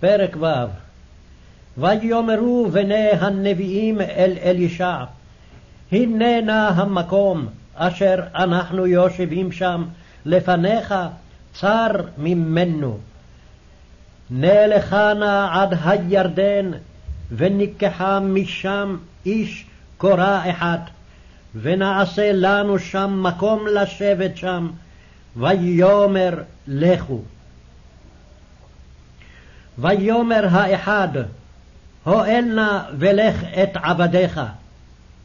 פרק ו' ויאמרו בני הנביאים אל אלישע הנה נא המקום אשר אנחנו יושבים שם לפניך צר ממנו. נלכה נא עד הירדן וניקחה משם איש קורה אחת ונעשה לנו שם מקום לשבת שם ויאמר לכו. ויאמר האחד הואל נא ולך את עבדיך.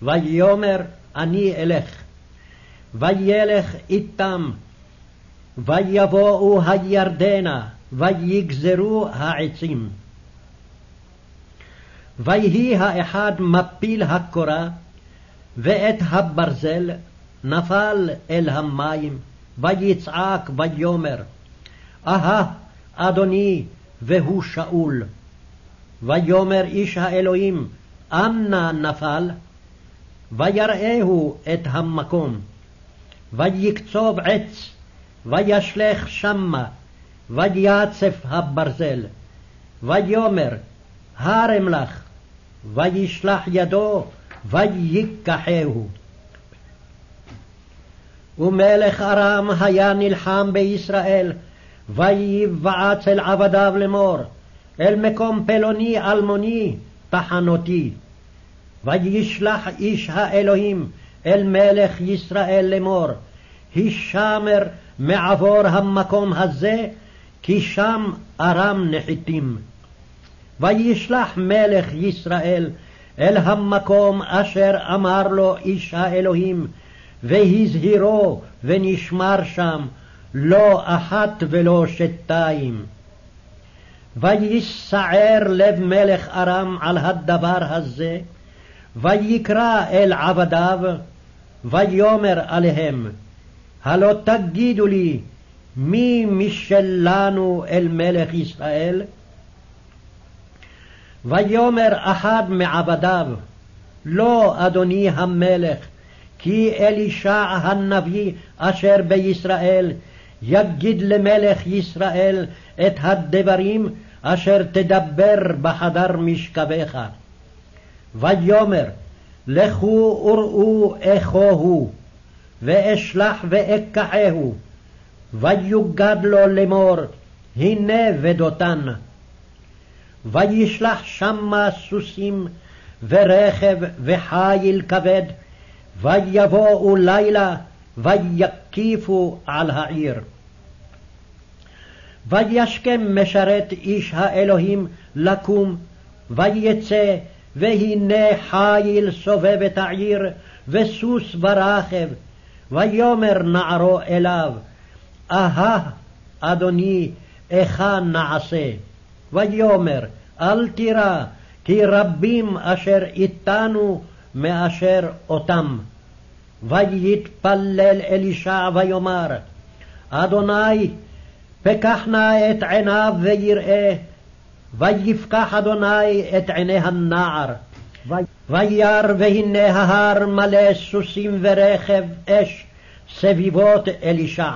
ויאמר אני אלך. וילך איתם. ויבואו הירדנה ויגזרו העצים. ויהי האחד מפיל הקורה ואת הברזל נפל אל המים. ויצעק ויאמר אהה אדוני והוא שאול. ויאמר איש האלוהים אנה נפל ויראהו את המקום. ויקצוב עץ וישלך שמה ויצף הברזל. ויאמר הרם לך וישלח ידו ויקחהו ומלך ארם היה נלחם בישראל ויבעץ אל עבדיו לאמור אל מקום פלוני אלמוני תחנותי וישלח איש האלוהים אל מלך ישראל לאמור הישמר מעבור המקום הזה כי שם ארם נחיתים. וישלח מלך ישראל אל המקום אשר אמר לו איש האלוהים, והזהירו ונשמר שם, לא אחת ולא שתיים. ויסער לב מלך ארם על הדבר הזה, ויקרא אל עבדיו, ויאמר עליהם, הלא תגידו לי, מי משלנו אל מלך ישראל? ויאמר אחד מעבדיו, לא, אדוני המלך, כי אלישע הנביא אשר בישראל יגיד למלך ישראל את הדברים אשר תדבר בחדר משכבך. ויאמר לכו וראו איכו הוא, ואשלח ואקחהו, ויוגד לו לאמור, הנה ודותן. וישלח שמה סוסים ורכב וחיל כבד, ויבואו לילה ויקיפו על העיר. וישכם משרת איש האלוהים לקום, ויצא, והנה חיל סובב את העיר, וסוס ברכב, ויאמר נערו אליו, אהה, אדוני, איכה נעשה? ויאמר, אל תירא, כי רבים אשר איתנו מאשר אותם. ויתפלל אלישע ויאמר, אדוני, פקח נא את עיניו ויראה, ויפקח אדוני את עיני הנער. וירא והנה ההר מלא סוסים ורכב אש סביבות אלישע.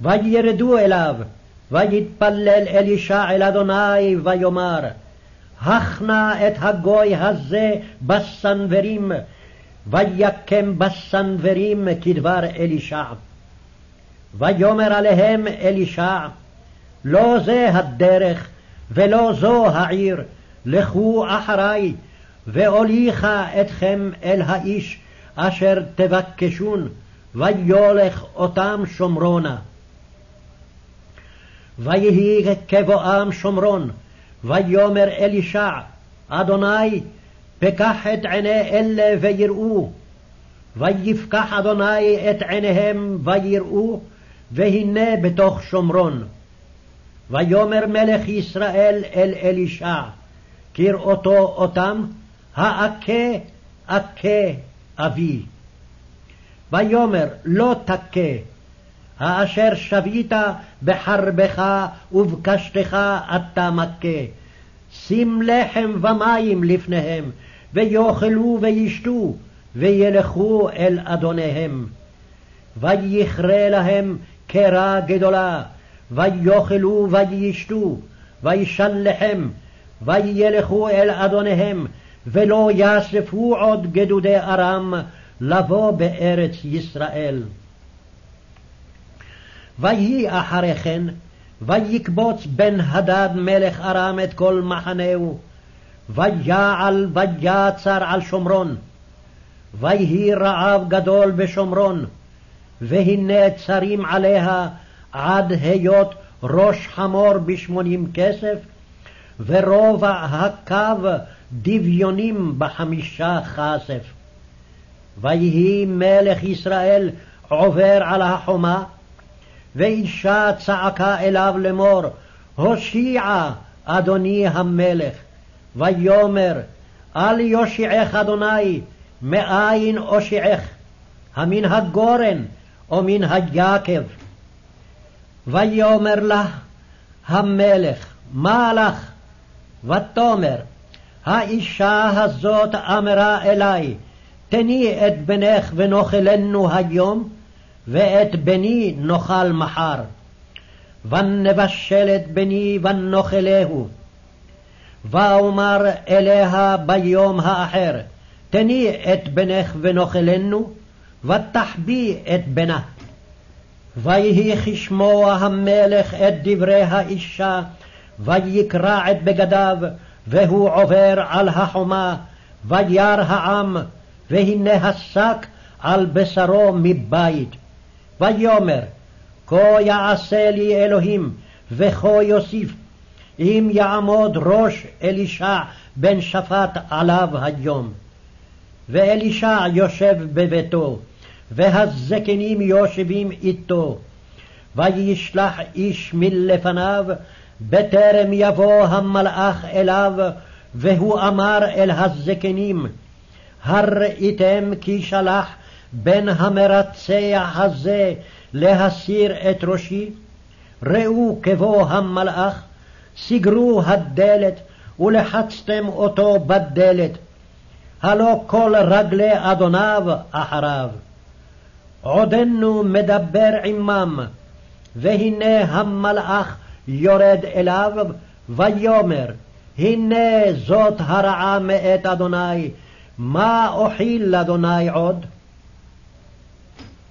וירדו אליו, ויתפלל אלישע אל אדוני ויאמר, הכנה את הגוי הזה בסנוורים, ויקם בסנוורים כדבר אלישע. ויאמר עליהם אלישע, לא זה הדרך, ולא זו העיר, לכו אחרי, ואוליך אתכם אל האיש אשר תבקשון, ויולך אותם שומרונה. ויהי כבואם שומרון, ויאמר אלישע, אדוני, פקח את עיני אלה ויראו. ויפקח אדוני את עיניהם ויראו, והנה בתוך שומרון. ויאמר מלך ישראל אל אלישע, כראותו אותם, האכה אכה אבי. ויאמר לא תכה, האשר שבית בחרבך ובקשתך אתה מכה. שים לחם ומים לפניהם, ויאכלו וישתו, וילכו אל אדוניהם. ויכרה להם קרה גדולה, ויאכלו וישתו, וישלחם, וילכו אל אדוניהם, ולא יאספו עוד גדודי ארם לבוא בארץ ישראל. ויהי אחרי כן, ויקבוץ בן הדד מלך ארם את כל מחנהו, ויעל ויצר על שומרון, ויהי רעב גדול בשומרון, והנה צרים עליה עד היות ראש חמור בשמונים כסף, ורובע הקו דביונים בחמישה כסף. ויהי מלך ישראל עובר על החומה, ואישה צעקה אליו לאמור, הושיעה אדוני המלך, ויאמר, אל יושיעך אדוני, מאין אושיעך, המן הגורן או מן היקב. ויאמר לה המלך, מה לך? ותאמר, האישה הזאת אמרה אלי, תני את בנך ונאכלנו היום, ואת בני נאכל מחר. ונבשל את בני ונאכלהו. ואומר אליה ביום האחר, תני את בנך ונאכלנו, ותחבי את בנה. ויהי כשמוע המלך את דברי האישה, ויקרע את בגדיו, והוא עובר על החומה, וירא העם, והנה השק על בשרו מבית. ויאמר, כה יעשה לי אלוהים, וכה יוסיף, אם יעמוד ראש אלישע בן שפט עליו היום. ואלישע יושב בביתו, והזקנים יושבים איתו. וישלח איש מלפניו, בטרם יבוא המלאך אליו, והוא אמר אל הזקנים, הראיתם כי שלח בן המרצח הזה להסיר את ראשי? ראו כבוא המלאך, סגרו הדלת ולחצתם אותו בדלת, הלא כל רגלי אדוניו אחריו. עודנו מדבר עמם, והנה המלאך יורד אליו, ויאמר, הנה זאת הרעה מאת אדוני, מה אוכיל לאדוני עוד?